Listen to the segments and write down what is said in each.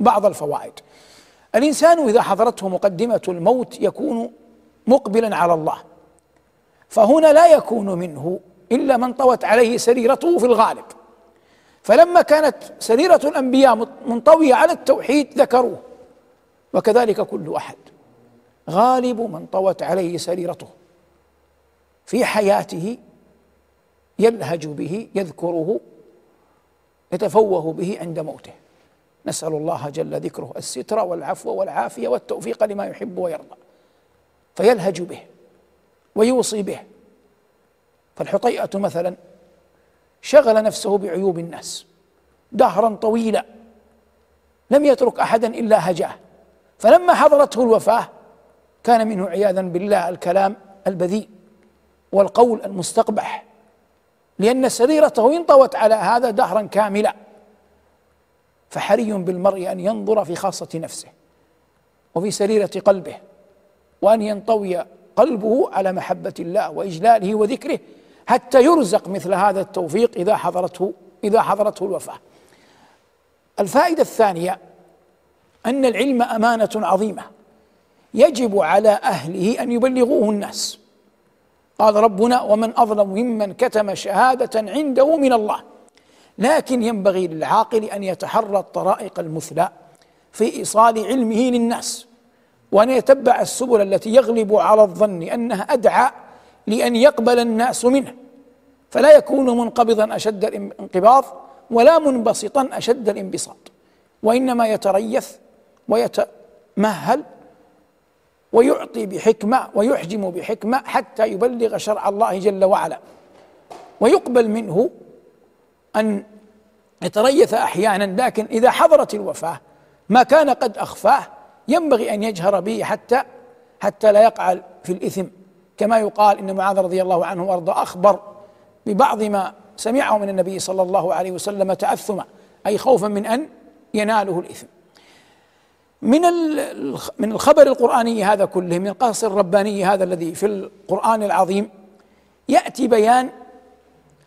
بعض الفوائد. الإنسان إذا حضرته مقدمة الموت يكون مقبلا على الله. فهنا لا يكون منه إلا من طوت عليه سريرته في الغالب. فلما كانت سريرة الأنبياء منطوية على التوحيد ذكروه. وكذلك كل أحد. غالب من طوت عليه سريرته. في حياته يلهج به يذكره يتفوه به عند موته. نسأل الله جل ذكره الستر والعفو والعافية والتوفيق لما يحب ويرضى. فيلهج به ويوصي به. فالحطيئة مثلا شغل نفسه بعيوب الناس. دهرا طويلا. لم يترك احدا إلا هجاه. فلما حضرته الوفاة كان منه عياذا بالله الكلام البذيء والقول المستقبح. لأن سريرته انطوت على هذا دهرا كاملا. فحري بالمرء أن ينظر في خاصة نفسه وفي سريرة قلبه وأن ينطوي قلبه على محبة الله وإجلاله وذكره حتى يرزق مثل هذا التوفيق إذا حضرته إذا حضرته الوفاة. الفائدة الثانية أن العلم أمانة عظيمة يجب على أهله أن يبلغوه الناس. قال ربنا ومن أظلم ممن كتم شهادة عنده من الله. لكن ينبغي للعاقل أن يتحرى الطرائق المثلى في إيصال علمه للناس وأن يتبع السبل التي يغلب على الظن أنها أدعى لأن يقبل الناس منه. فلا يكون منقبضا أشد الانقباض ولا منبسطا أشد الانبساط وإنما يتريث ويتمهل ويعطي بحكمة ويحجم بحكمة حتى يبلغ شرع الله جل وعلا ويقبل منه أن يتريث أحيانا لكن إذا حضرت الوفاة ما كان قد أخفاه ينبغي أن يجهر به حتى حتى لا يقع في الإثم. كما يقال إن معاذ رضي الله عنه وارضاه أخبر ببعض ما سمعه من النبي صلى الله عليه وسلم تأثما أي خوفا من أن يناله الإثم. من من الخبر القرآني هذا كله من القصص الرباني هذا الذي في القرآن العظيم يأتي بيان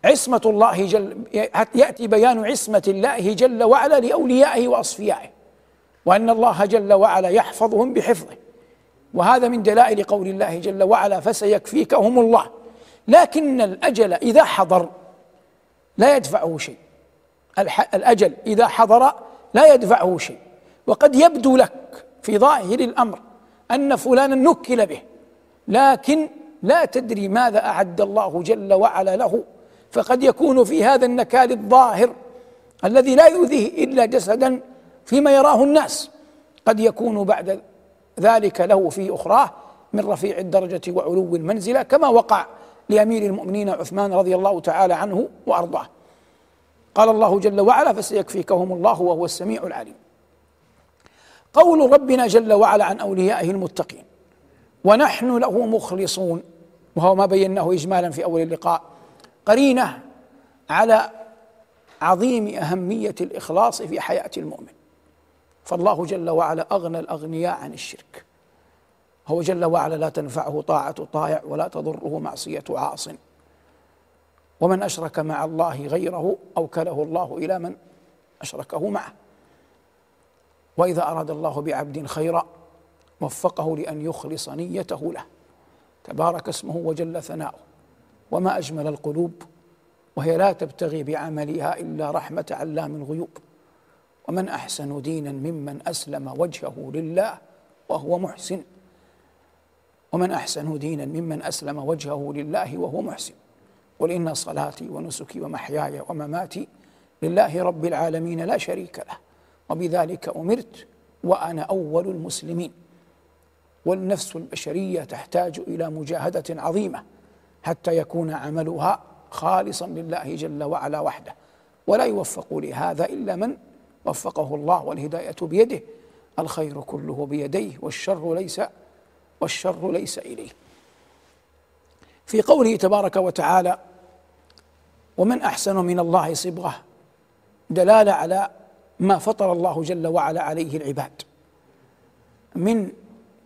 عصمة الله جل يأتي بيان عصمة الله جل وعلا لأوليائه وأصفيائه وأن الله جل وعلا يحفظهم بحفظه. وهذا من دلائل قول الله جل وعلا فسيكفيكهم الله. لكن الأجل إذا حضر لا يدفعه شيء. الأجل إذا حضر لا يدفعه شيء. وقد يبدو لك في ظاهر الأمر أن فلانا نكل به لكن لا تدري ماذا أعد الله جل وعلا له فقد يكون في هذا النكال الظاهر الذي لا يؤذيه إلا جسدا فيما يراه الناس. قد يكون بعد ذلك له في أخراه من رفيع الدرجة وعلو المنزلة كما وقع لأمير المؤمنين عثمان رضي الله تعالى عنه وأرضاه. قال الله جل وعلا فسيكفيكهم الله وهو السميع العليم قول ربنا جل وعلا عن أوليائه المتقين ونحن له مخلصون وهو ما بيناه اجمالا في أول اللقاء قرينة على عظيم أهمية الإخلاص في حياة المؤمن. فالله جل وعلا أغنى الأغنياء عن الشرك. هو جل وعلا لا تنفعه طاعة طائع ولا تضره معصية عاص. ومن أشرك مع الله غيره أوكله الله إلى من أشركه معه. وإذا أراد الله بعبد خيرا وفقه لأن يخلص نيته له. تبارك اسمه وجل ثناؤه. وما أجمل القلوب وهي لا تبتغي بعملها إلا رحمة علام الغيوب. ومن أحسن دينا ممن أسلم وجهه لله وهو محسن. ومن أحسن دينا ممن أسلم وجهه لله وهو محسن. قل إن صلاتي ونسكي ومحياي ومماتي لله رب العالمين لا شريك له. وبذلك أمرت وأنا أول المسلمين. والنفس البشرية تحتاج إلى مجاهدة عظيمة. حتى يكون عملها خالصا لله جل وعلا وحده. ولا يوفق لهذا إلا من وفقه الله والهداية بيده. الخير كله بيديه والشر ليس والشر ليس إليه. في قوله تبارك وتعالى ومن أحسن من الله صبغة دلالة على ما فطر الله جل وعلا عليه العباد. من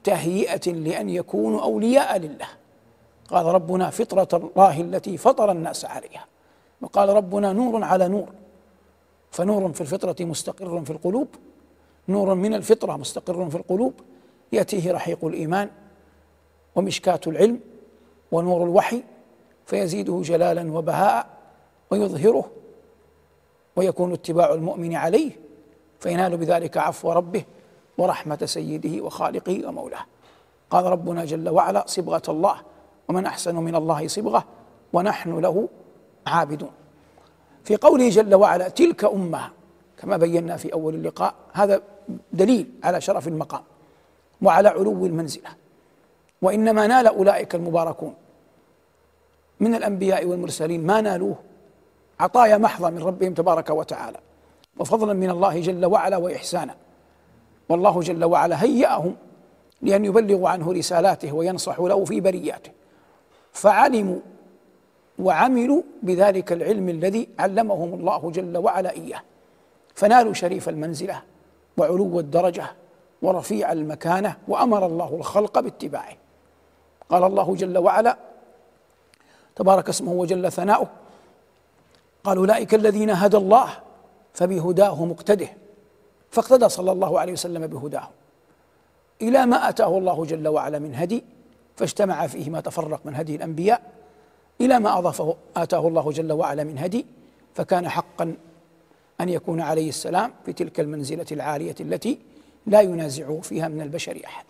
تهيئة لأن يكونوا أولياء لله. قال ربنا فطرة الله التي فطر الناس عليها. وقال ربنا نور على نور. فنور في الفطرة مستقر في القلوب. نور من الفطرة مستقر في القلوب. يأتيه رحيق الإيمان ومشكاة العلم ونور الوحي. فيزيده جلالا وبهاء ويظهره. ويكون اتباع المؤمن عليه. فينال بذلك عفو ربه ورحمة سيده وخالقه ومولاه. قال ربنا جل وعلا صبغة الله ومن أحسن من الله صبغة ونحن له عابدون. في قوله جل وعلا تلك أمة كما بينا في أول اللقاء هذا دليل على شرف المقام وعلى علو المنزلة. وإنما نال أولئك المباركون من الأنبياء والمرسلين ما نالوه. عطايا محضة من ربهم تبارك وتعالى وفضلا من الله جل وعلا وإحسانا. والله جل وعلا هيأهم لأن يبلغوا عنه رسالاته وينصحوا له في برياته. فعلموا وعملوا بذلك العلم الذي علمهم الله جل وعلا إياه. فنالوا شريف المنزلة وعلو الدرجة ورفيع المكانة وأمر الله الخلق باتباعه. قال الله جل وعلا تبارك اسمه وجل ثناؤه قال أولئك الذين هدى الله فبهداه مقتده فاقتدى صلى الله عليه وسلم بهداه. إلى ما أتاه الله جل وعلا من هدي فاجتمع فيه ما تفرق من هدي الأنبياء إلى ما أضافه آتاه الله جل وعلا من هدي فكان حقا أن يكون عليه السلام في تلك المنزلة العالية التي لا ينازعه فيها من البشر أحد.